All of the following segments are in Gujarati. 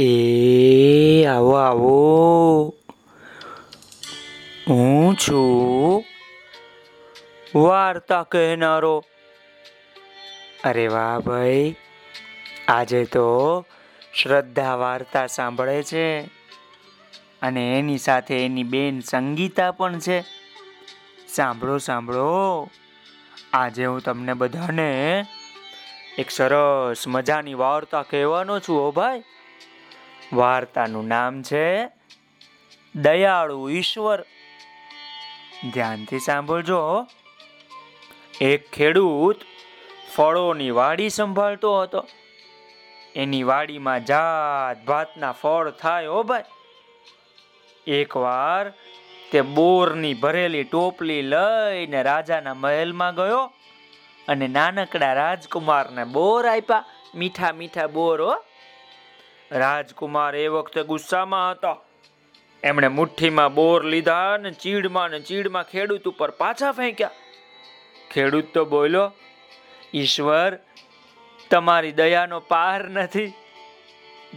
એ, આવો આવો. હું છું વાર્તા કહેનારો. અરે વાહ ભાઈ, આજે તો શ્રદ્ધા વાર્તા સાંભળે છે. અને એની સાથે એની બેન સંગીતા પણ છે. સાંભળો સાંભળો. આજે હું તમને બધાને એક સરસ મજાની વાર્તા કહેવાનો છું ઓ ભાઈ. વાર્તાનું નામ છે દયાળુ ઈશ્વર. ધ્યાનથી સાંભળજો એક ખેડૂત ફળોની વાડી સંભાળતો હતો. એની વાડીમાં જાત ભાતના ફળ થાય હો ભાઈ. એકવાર તે બોરની ભરેલી ટોપલી લઈને રાજાના મહેલમાં ગયો અને નાનકડા રાજકુમારને બોર આપ્યા. મીઠા મીઠા બોર હો. રાજકુમાર એ વખતે ગુસ્સામાં હતા. એમણે મુઠ્ઠીમાં બોર લીધા ને ચીડમાં ને ચીડમાં ખેડૂત ઉપર પાછા ફેંક્યા. ખેડૂત તો બોલ્યો, ઈશ્વર, તમારી દયાનો પાર નથી.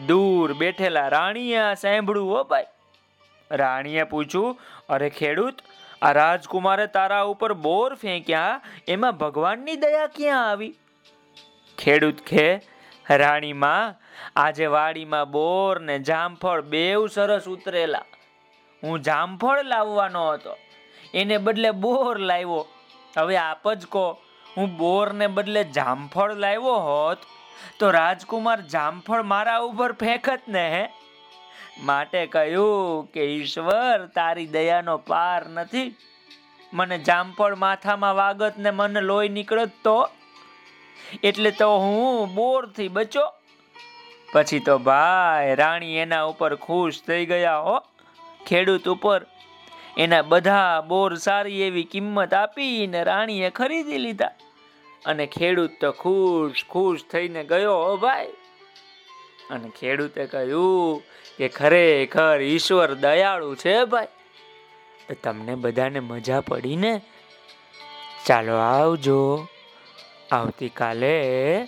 દૂર બેઠેલા રાણીએ આ સાંભળ્યું હો ભાઈ. રાણીએ પૂછ્યું, અરે ખેડૂત, આ રાજકુમારે તારા ઉપર બોર ફેંક્યા, એમાં ભગવાનની દયા ક્યાં આવી? ખેડૂત ખે રાણીમાં આજે વાડીમાં બોર ને જામફળ બેવ સરસ ઉતરેલા. હું જામફળ લાવવાનો હતો. એને બદલે બોર લાવ્યો. હવે આપ જ કહો, હું બોરને બદલે જામફળ લાવ્યો હોત તો રાજકુમાર જામફળ મારા ઉપર ફેંકત ને, હે? માટે કહ્યું કે ઈશ્વર તારી દયાનો પાર નથી. મને જામફળ માથામાં વાગત ને મને લોહી નીકળત તો? એટલે તો હું બોરથી બચો. પછી તો ભાઈ, રાણી એના ઉપર ખુશ થઈ ગયા હો. ખેડૂત ઉપર એના બધા બોર સારી એવી કિંમત આપીને રાણીએ ખરીદી લીધા. અને ખેડૂત તો ખુશ ખુશ થઈને ગયો હો ભાઈ. અને ખેડૂતે કહ્યું કે ખરેખર ઈશ્વર દયાળુ છે ભાઈ. તો તમને બધાને મજા પડી ને ચાલો આવજો. આવતીકાલે